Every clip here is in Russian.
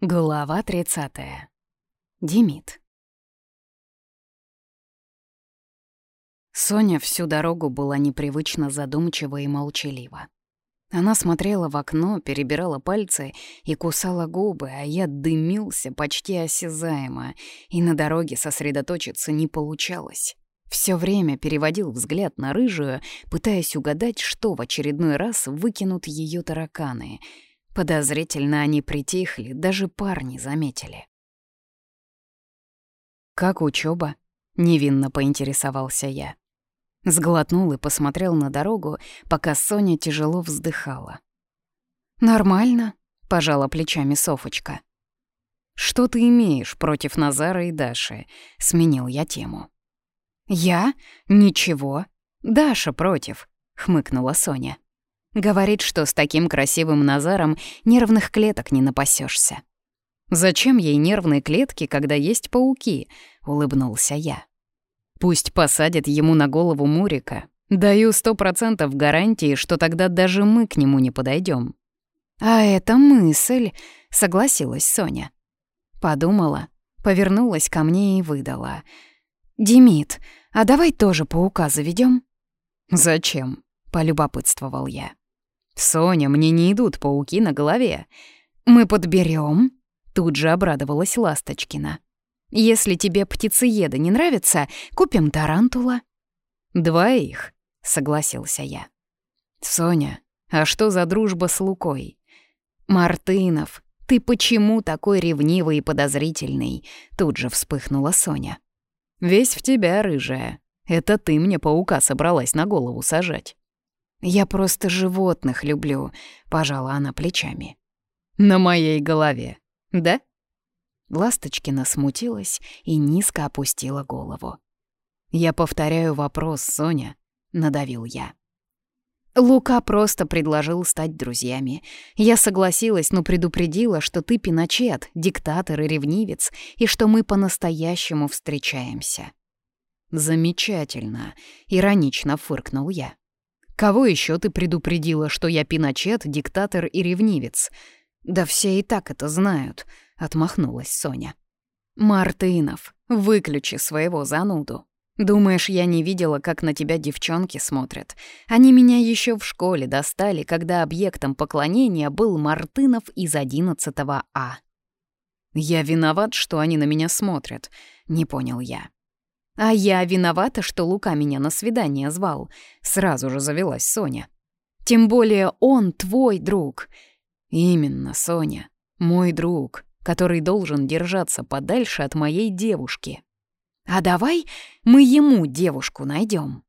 Глава 30. Демид. Соня всю дорогу была непривычно задумчива и молчалива. Она смотрела в окно, перебирала пальцы и кусала губы, а я дымился почти осязаемо, и на дороге сосредоточиться не получалось. Все время переводил взгляд на рыжую, пытаясь угадать, что в очередной раз выкинут ее тараканы — Подозрительно они притихли, даже парни заметили. «Как учеба? невинно поинтересовался я. Сглотнул и посмотрел на дорогу, пока Соня тяжело вздыхала. «Нормально», — пожала плечами Софочка. «Что ты имеешь против Назара и Даши?» — сменил я тему. «Я? Ничего. Даша против», — хмыкнула Соня. Говорит, что с таким красивым Назаром нервных клеток не напасешься. «Зачем ей нервные клетки, когда есть пауки?» — улыбнулся я. «Пусть посадят ему на голову Мурика. Даю сто процентов гарантии, что тогда даже мы к нему не подойдем. «А это мысль», — согласилась Соня. Подумала, повернулась ко мне и выдала. «Димит, а давай тоже паука заведем? «Зачем?» — полюбопытствовал я. «Соня, мне не идут пауки на голове. Мы подберем. Тут же обрадовалась Ласточкина. «Если тебе птицееды не нравятся, купим тарантула». «Двоих», — согласился я. «Соня, а что за дружба с Лукой?» «Мартынов, ты почему такой ревнивый и подозрительный?» Тут же вспыхнула Соня. «Весь в тебя, рыжая. Это ты мне паука собралась на голову сажать». «Я просто животных люблю», — пожала она плечами. «На моей голове, да?» Ласточкина смутилась и низко опустила голову. «Я повторяю вопрос, Соня», — надавил я. Лука просто предложил стать друзьями. Я согласилась, но предупредила, что ты пиночет, диктатор и ревнивец, и что мы по-настоящему встречаемся. «Замечательно», — иронично фыркнул я. Кого еще ты предупредила, что я Пиночет, диктатор и ревнивец? Да все и так это знают, отмахнулась Соня. Мартынов, выключи своего зануду. Думаешь, я не видела, как на тебя девчонки смотрят? Они меня еще в школе достали, когда объектом поклонения был Мартынов из 11 А. Я виноват, что они на меня смотрят, не понял я. А я виновата, что Лука меня на свидание звал. Сразу же завелась Соня. Тем более он твой друг. Именно, Соня. Мой друг, который должен держаться подальше от моей девушки. А давай мы ему девушку найдем.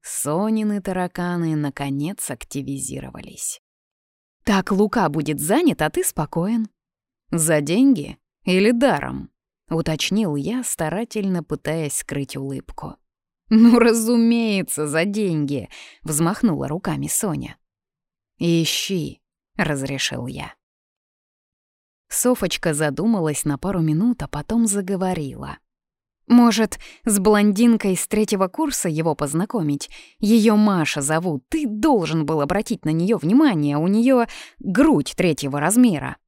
Сонины тараканы наконец активизировались. Так Лука будет занят, а ты спокоен. За деньги или даром? Уточнил я, старательно пытаясь скрыть улыбку. «Ну, разумеется, за деньги!» — взмахнула руками Соня. «Ищи!» — разрешил я. Софочка задумалась на пару минут, а потом заговорила. «Может, с блондинкой с третьего курса его познакомить? Ее Маша зовут, ты должен был обратить на нее внимание, у нее грудь третьего размера».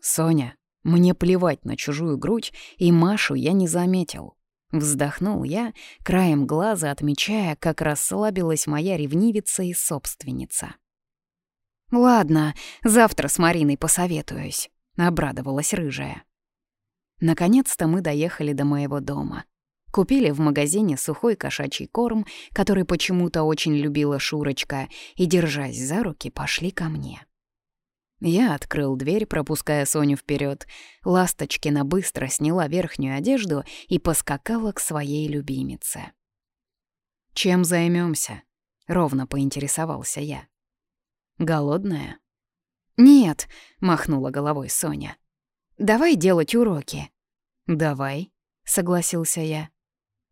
«Соня, мне плевать на чужую грудь, и Машу я не заметил. Вздохнул я, краем глаза отмечая, как расслабилась моя ревнивица и собственница. «Ладно, завтра с Мариной посоветуюсь», — обрадовалась рыжая. Наконец-то мы доехали до моего дома. Купили в магазине сухой кошачий корм, который почему-то очень любила Шурочка, и, держась за руки, пошли ко мне. Я открыл дверь, пропуская Соню вперед. Ласточкина быстро сняла верхнюю одежду и поскакала к своей любимице. «Чем займемся? ровно поинтересовался я. «Голодная?» «Нет», — махнула головой Соня. «Давай делать уроки». «Давай», — согласился я.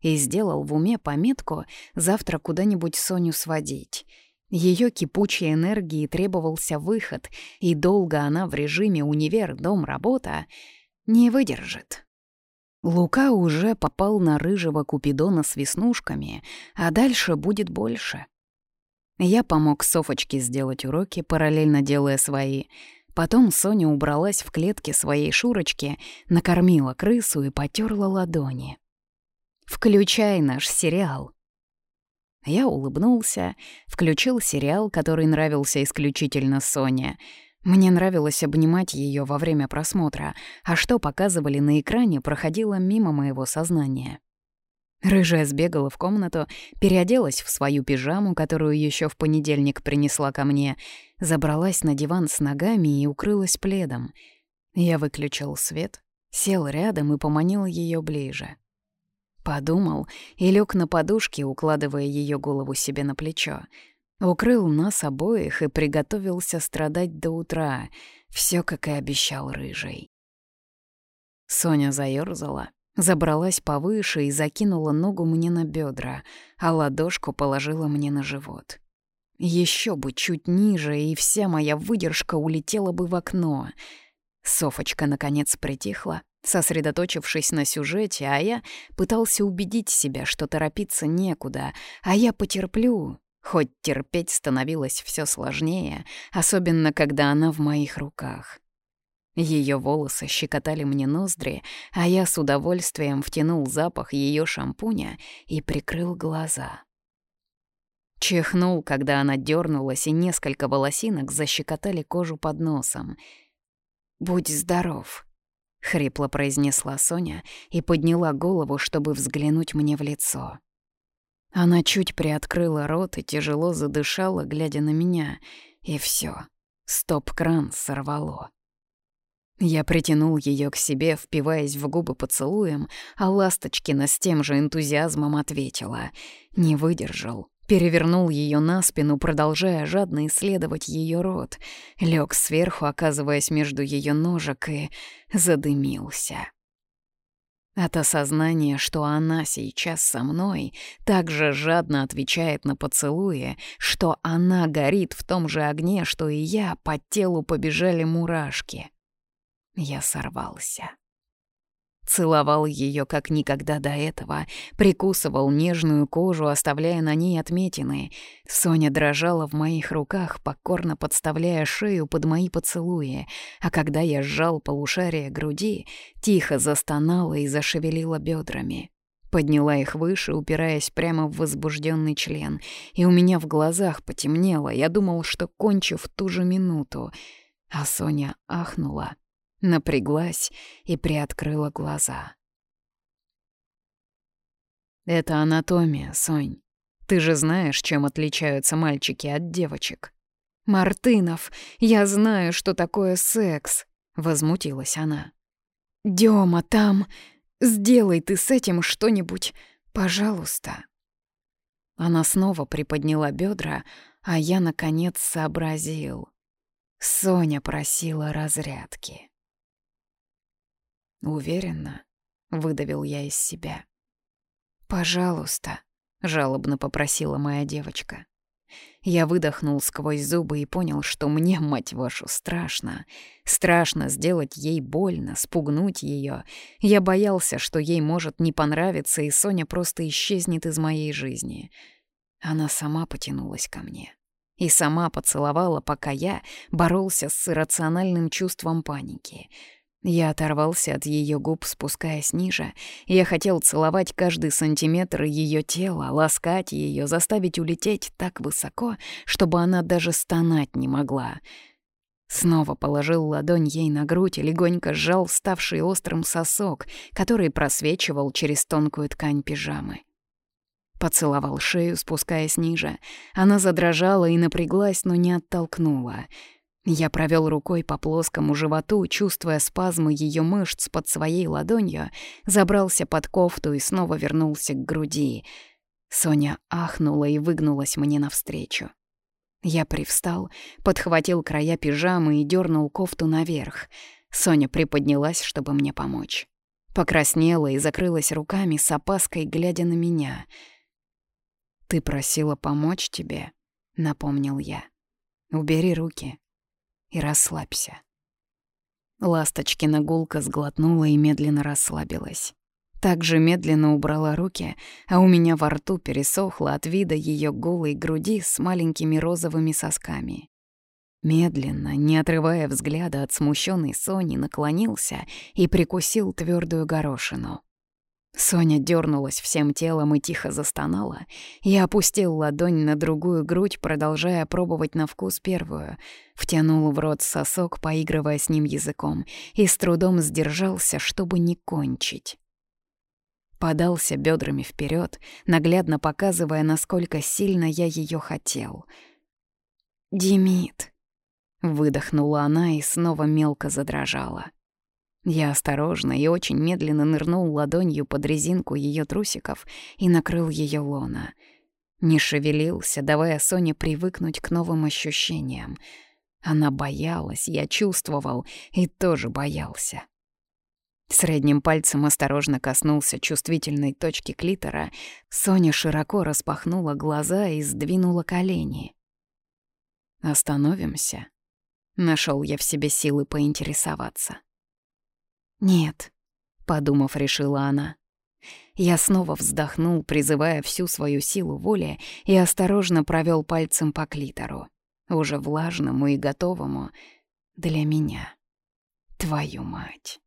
И сделал в уме пометку «завтра куда-нибудь Соню сводить». Ее кипучей энергии требовался выход, и долго она в режиме «универ-дом-работа» не выдержит. Лука уже попал на рыжего купидона с веснушками, а дальше будет больше. Я помог Софочке сделать уроки, параллельно делая свои. Потом Соня убралась в клетке своей Шурочки, накормила крысу и потерла ладони. «Включай наш сериал», а я улыбнулся, включил сериал, который нравился исключительно Соне. Мне нравилось обнимать ее во время просмотра, а что показывали на экране, проходило мимо моего сознания. Рыжая сбегала в комнату, переоделась в свою пижаму, которую еще в понедельник принесла ко мне, забралась на диван с ногами и укрылась пледом. Я выключил свет, сел рядом и поманил ее ближе. Подумал и лег на подушке, укладывая ее голову себе на плечо. Укрыл нас обоих и приготовился страдать до утра. Все, как и обещал рыжий. Соня заерзала, забралась повыше и закинула ногу мне на бедра, а ладошку положила мне на живот. Еще бы чуть ниже, и вся моя выдержка улетела бы в окно. Софочка, наконец, притихла Сосредоточившись на сюжете, Ая пытался убедить себя, что торопиться некуда, а я потерплю. Хоть терпеть становилось все сложнее, особенно когда она в моих руках. Ее волосы щекотали мне ноздри, а я с удовольствием втянул запах ее шампуня и прикрыл глаза. Чихнул, когда она дернулась, и несколько волосинок защекотали кожу под носом. «Будь здоров!» — хрипло произнесла Соня и подняла голову, чтобы взглянуть мне в лицо. Она чуть приоткрыла рот и тяжело задышала, глядя на меня, и все. Стоп-кран сорвало. Я притянул ее к себе, впиваясь в губы поцелуем, а Ласточкина с тем же энтузиазмом ответила. Не выдержал, перевернул ее на спину, продолжая жадно исследовать ее рот, лег сверху, оказываясь между ее ножек, и задымился. От осознания, что она сейчас со мной, также жадно отвечает на поцелуи, что она горит в том же огне, что и я, по телу побежали мурашки. Я сорвался целовал ее как никогда до этого, прикусывал нежную кожу, оставляя на ней отметины. Соня дрожала в моих руках, покорно подставляя шею под мои поцелуи, а когда я сжал полушарие груди, тихо застонала и зашевелила бедрами. Подняла их выше, упираясь прямо в возбужденный член, и у меня в глазах потемнело, я думал, что кончу в ту же минуту, а Соня ахнула напряглась и приоткрыла глаза. «Это анатомия, Сонь. Ты же знаешь, чем отличаются мальчики от девочек». «Мартынов, я знаю, что такое секс», — возмутилась она. «Дёма, там... Сделай ты с этим что-нибудь, пожалуйста». Она снова приподняла бедра, а я, наконец, сообразил. Соня просила разрядки. Уверенно выдавил я из себя. «Пожалуйста», — жалобно попросила моя девочка. Я выдохнул сквозь зубы и понял, что мне, мать вашу, страшно. Страшно сделать ей больно, спугнуть ее. Я боялся, что ей может не понравиться, и Соня просто исчезнет из моей жизни. Она сама потянулась ко мне. И сама поцеловала, пока я боролся с иррациональным чувством паники — я оторвался от ее губ, спускаясь ниже. Я хотел целовать каждый сантиметр ее тела, ласкать ее, заставить улететь так высоко, чтобы она даже стонать не могла. Снова положил ладонь ей на грудь и легонько сжал ставший острым сосок, который просвечивал через тонкую ткань пижамы. Поцеловал шею, спускаясь ниже. Она задрожала и напряглась, но не оттолкнула — я провел рукой по плоскому животу, чувствуя спазмы ее мышц под своей ладонью, забрался под кофту и снова вернулся к груди. Соня ахнула и выгнулась мне навстречу. Я привстал, подхватил края пижамы и дернул кофту наверх. Соня приподнялась, чтобы мне помочь. Покраснела и закрылась руками с опаской, глядя на меня. «Ты просила помочь тебе», — напомнил я. «Убери руки, и расслабься. Ласточкина гулко сглотнула и медленно расслабилась. Также медленно убрала руки, а у меня во рту пересохло от вида ее голой груди с маленькими розовыми сосками. Медленно, не отрывая взгляда от смущенной Сони, наклонился и прикусил твердую горошину. Соня дернулась всем телом и тихо застонала. Я опустил ладонь на другую грудь, продолжая пробовать на вкус первую. Втянул в рот сосок, поигрывая с ним языком, и с трудом сдержался, чтобы не кончить. Подался бедрами вперед, наглядно показывая, насколько сильно я ее хотел. «Димит!» — выдохнула она и снова мелко задрожала. Я осторожно и очень медленно нырнул ладонью под резинку ее трусиков и накрыл ее лона. Не шевелился, давая Соне привыкнуть к новым ощущениям. Она боялась, я чувствовал и тоже боялся. Средним пальцем осторожно коснулся чувствительной точки клитора. Соня широко распахнула глаза и сдвинула колени. «Остановимся?» Нашел я в себе силы поинтересоваться. «Нет», — подумав, решила она. Я снова вздохнул, призывая всю свою силу воли, и осторожно провел пальцем по клитору, уже влажному и готовому для меня. Твою мать!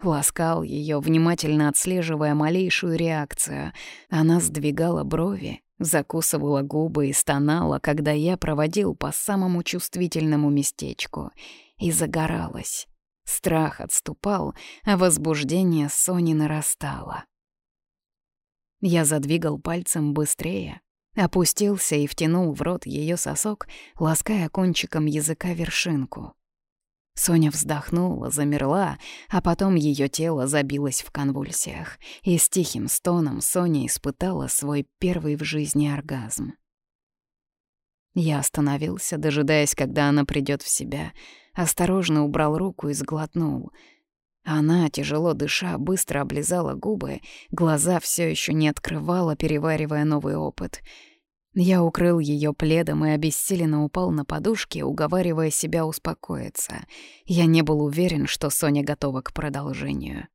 Ласкал ее, внимательно отслеживая малейшую реакцию. Она сдвигала брови, закусывала губы и стонала, когда я проводил по самому чувствительному местечку, и загоралась Страх отступал, а возбуждение Сони нарастало. Я задвигал пальцем быстрее, опустился и втянул в рот ее сосок, лаская кончиком языка вершинку. Соня вздохнула, замерла, а потом ее тело забилось в конвульсиях, и с тихим стоном Соня испытала свой первый в жизни оргазм. Я остановился, дожидаясь, когда она придет в себя — осторожно убрал руку и сглотнул. Она, тяжело дыша, быстро облизала губы, глаза все еще не открывала, переваривая новый опыт. Я укрыл ее пледом и обессиленно упал на подушке, уговаривая себя успокоиться. Я не был уверен, что Соня готова к продолжению.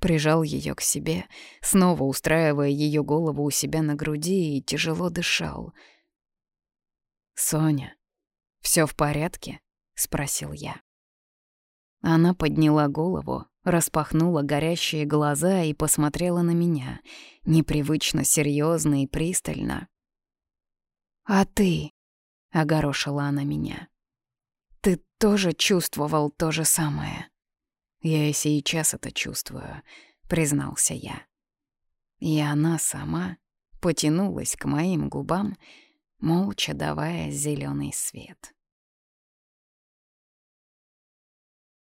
Прижал ее к себе, снова устраивая ее голову у себя на груди и тяжело дышал. «Соня, все в порядке?» — спросил я. Она подняла голову, распахнула горящие глаза и посмотрела на меня, непривычно серьезно и пристально. «А ты?» — огорошила она меня. «Ты тоже чувствовал то же самое?» «Я и сейчас это чувствую», — признался я. И она сама потянулась к моим губам, молча давая зеленый свет.